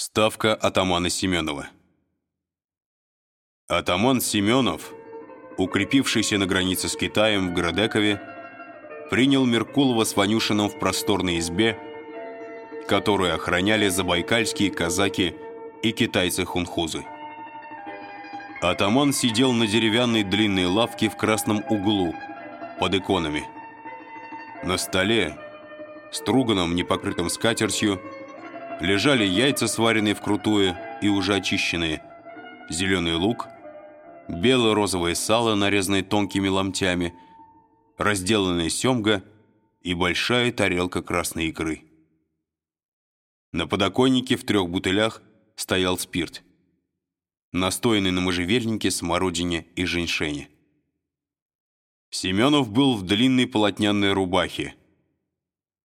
Ставка атамана Семенова Атаман Семенов, укрепившийся на границе с Китаем в Градекове, принял Меркулова с Ванюшиным в просторной избе, которую охраняли забайкальские казаки и китайцы-хунхузы. Атаман сидел на деревянной длинной лавке в красном углу, под иконами. На столе, струганом, непокрытым скатертью, лежали яйца, сваренные вкрутую и уже очищенные, зеленый лук, бело-розовое сало, нарезанное тонкими ломтями, разделанная семга и большая тарелка красной икры. На подоконнике в трех бутылях стоял спирт, настоянный на можжевельнике, смородине и женьшене. Семенов был в длинной полотняной рубахе.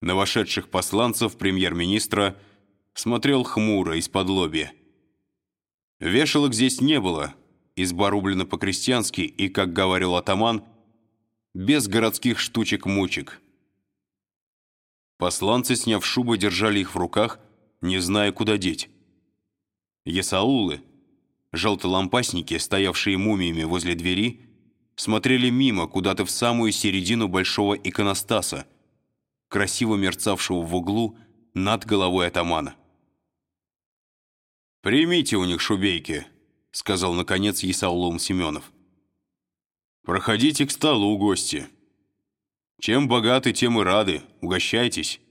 На вошедших посланцев премьер-министра – смотрел хмуро из-под лобья. Вешалок здесь не было, изба рублена по-крестьянски и, как говорил атаман, без городских штучек-мучек. Посланцы, сняв шубы, держали их в руках, не зная, куда деть. Есаулы, желтолампасники, стоявшие мумиями возле двери, смотрели мимо, куда-то в самую середину большого иконостаса, красиво мерцавшего в углу над головой атамана. «Примите у них шубейки», — сказал, наконец, Исаулом Семенов. «Проходите к столу, гости. Чем богаты, тем и рады. Угощайтесь».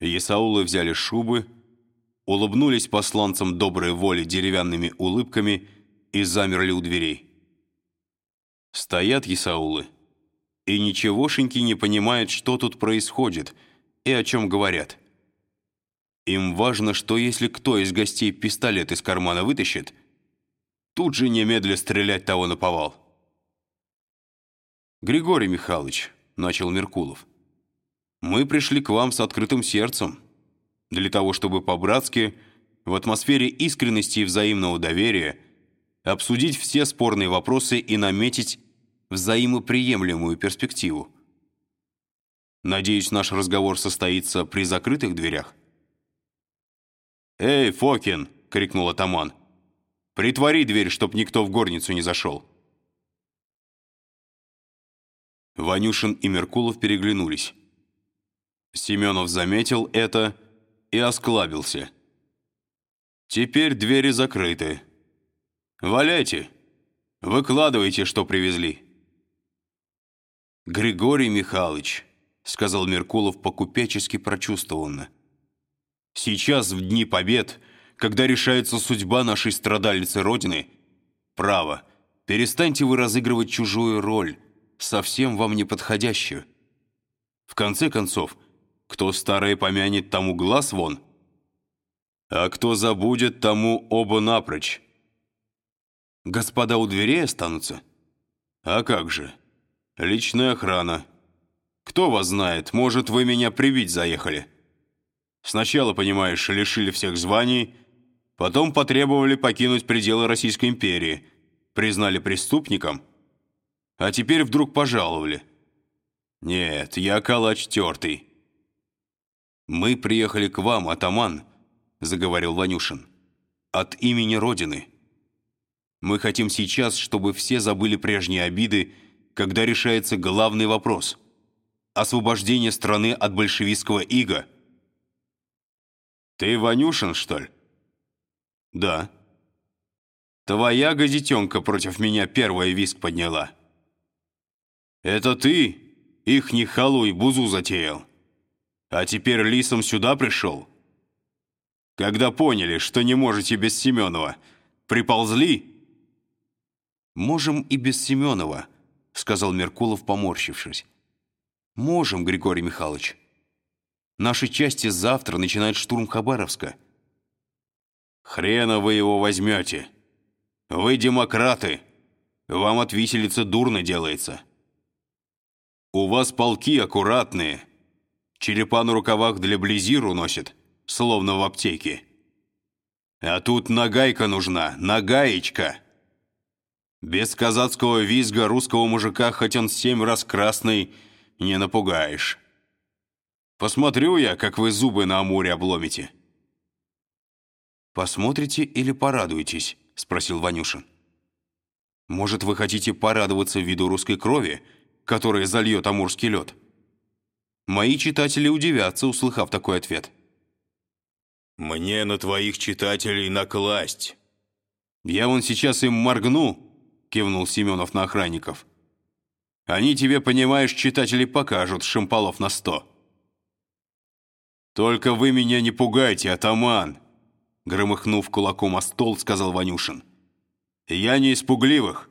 Исаулы взяли шубы, улыбнулись посланцам доброй воли деревянными улыбками и замерли у дверей. Стоят Исаулы и ничегошеньки не понимают, что тут происходит и о чем говорят. Им важно, что если кто из гостей пистолет из кармана вытащит, тут же немедля стрелять того на повал. «Григорий Михайлович», — начал Меркулов, — «мы пришли к вам с открытым сердцем, для того, чтобы по-братски, в атмосфере искренности и взаимного доверия, обсудить все спорные вопросы и наметить взаимоприемлемую перспективу. Надеюсь, наш разговор состоится при закрытых дверях?» «Эй, Фокин!» — крикнул атаман. «Притвори дверь, чтоб никто в горницу не зашел». Ванюшин и Меркулов переглянулись. Семенов заметил это и осклабился. «Теперь двери закрыты. Валяйте, выкладывайте, что привезли». «Григорий Михайлович», — сказал Меркулов покупечески прочувствованно, Сейчас, в дни побед, когда решается судьба нашей страдальницы Родины, право, перестаньте вы разыгрывать чужую роль, совсем вам неподходящую. В конце концов, кто старое помянет, тому глаз вон, а кто забудет, тому оба напрочь. Господа у дверей останутся? А как же? Личная охрана. Кто вас знает, может, вы меня привить заехали?» Сначала, понимаешь, лишили всех званий, потом потребовали покинуть пределы Российской империи, признали преступником, а теперь вдруг пожаловали. Нет, я калач тертый. «Мы приехали к вам, атаман», — заговорил Ванюшин, — «от имени Родины. Мы хотим сейчас, чтобы все забыли прежние обиды, когда решается главный вопрос — освобождение страны от большевистского ига». «Ты Ванюшин, что ли?» «Да». «Твоя газетенка против меня первая виск подняла». «Это ты, ихний халуй, бузу затеял, а теперь лисом сюда пришел?» «Когда поняли, что не можете без Семенова, приползли?» «Можем и без Семенова», — сказал Меркулов, поморщившись. «Можем, Григорий Михайлович». Наши части завтра начинают штурм Хабаровска. Хрена вы его возьмете. Вы демократы. Вам от виселицы дурно делается. У вас полки аккуратные. Черепа на рукавах для близиру носят, словно в аптеке. А тут нагайка нужна, нагаечка. Без казацкого визга русского мужика, хоть он семь раз красный, не напугаешь. Посмотрю я, как вы зубы на Амуре обломите. «Посмотрите или порадуетесь?» — спросил Ванюшин. «Может, вы хотите порадоваться виду русской крови, которая зальет амурский лед?» Мои читатели удивятся, услыхав такой ответ. «Мне на твоих читателей накласть!» «Я вон сейчас им моргну!» — кивнул Семенов на охранников. «Они тебе, понимаешь, читатели покажут, шимпалов на сто». «Только вы меня не пугайте, атаман!» Громыхнув кулаком о стол, сказал Ванюшин. «Я не испугливых».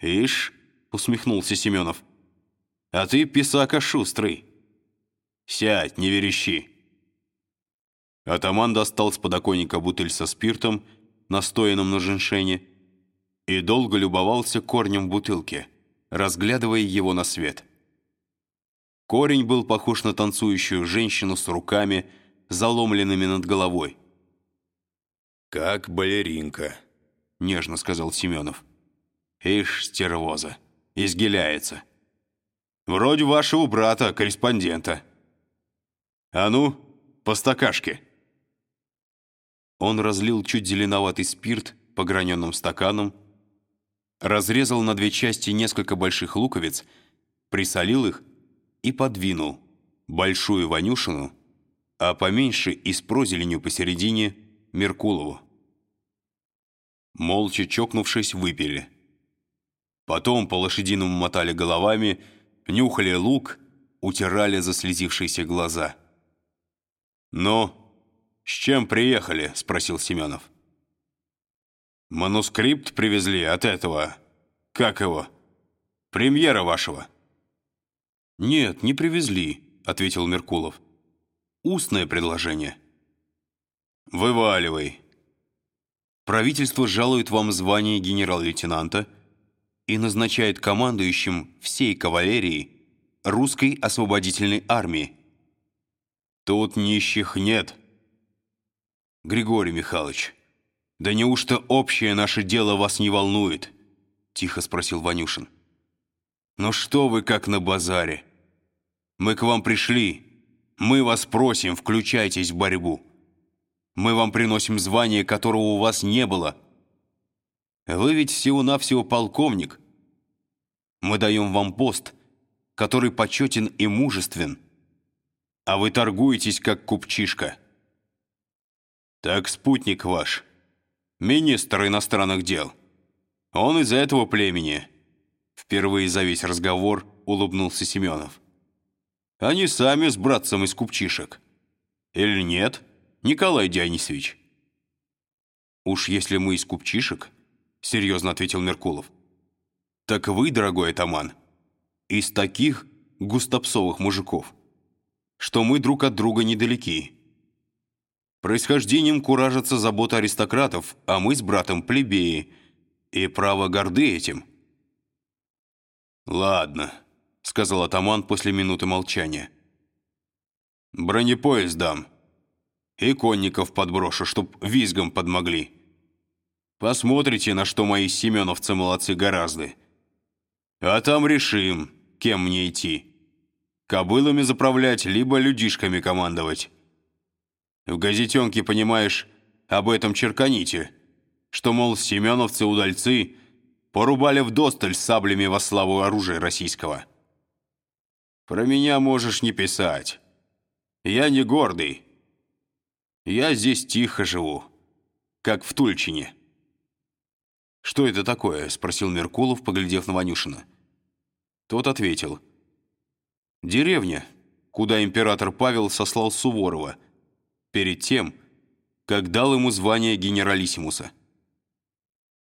«Ишь!» — усмехнулся Семенов. «А ты, писака, шустрый. Сядь, не верещи». Атаман достал с подоконника бутыль со спиртом, настоянным на женьшене, и долго любовался корнем бутылки, разглядывая его на свет. Корень был похож на танцующую женщину с руками, заломленными над головой. «Как балеринка», — нежно сказал Семенов. «Ишь, стервоза, изгиляется. Вроде вашего брата, корреспондента. А ну, по стакашке». Он разлил чуть зеленоватый спирт по граненым стаканам, разрезал на две части несколько больших луковиц, присолил их и подвинул большую Ванюшину, а поменьше и с прозеленью посередине Меркулову. Молча чокнувшись, выпили. Потом по-лошадиному мотали головами, нюхали лук, утирали заслезившиеся глаза. «Ну, с чем приехали?» — спросил Семенов. «Манускрипт привезли от этого. Как его? Премьера вашего». «Нет, не привезли», — ответил Меркулов. «Устное предложение». «Вываливай». Правительство жалует вам звание генерал-лейтенанта и назначает командующим всей кавалерии русской освободительной армии. Тут нищих нет. Григорий Михайлович, да неужто общее наше дело вас не волнует? Тихо спросил Ванюшин. Ну что вы как на базаре? Мы к вам пришли. Мы вас просим, включайтесь в борьбу. Мы вам приносим звание, которого у вас не было. Вы ведь всего-навсего полковник. Мы даем вам пост, который почетен и мужествен, а вы торгуетесь, как купчишка. Так спутник ваш, министр иностранных дел, он из этого племени. Впервые за весь разговор улыбнулся Семенов. Они сами с братцем из купчишек. Или нет, Николай Дионисович? Уж если мы из купчишек, серьезно ответил Меркулов, так вы, дорогой атаман, из таких густопсовых мужиков, что мы друг от друга недалеки. Происхождением куражится забота аристократов, а мы с братом плебеи, и право горды этим. «Ладно», — сказал атаман после минуты молчания. «Бронепоезд дам. И конников подброшу, чтоб визгом подмогли. Посмотрите, на что мои семеновцы молодцы гораздо. А там решим, кем мне идти. Кобылами заправлять, либо людишками командовать. В газетенке, понимаешь, об этом черканите, что, мол, семеновцы-удальцы порубали вдосталь саблями во славу оружия российского. Про меня можешь не писать. Я не гордый. Я здесь тихо живу, как в Тульчине. «Что это такое?» — спросил Меркулов, поглядев на Ванюшина. Тот ответил. «Деревня, куда император Павел сослал Суворова, перед тем, как дал ему звание генералиссимуса».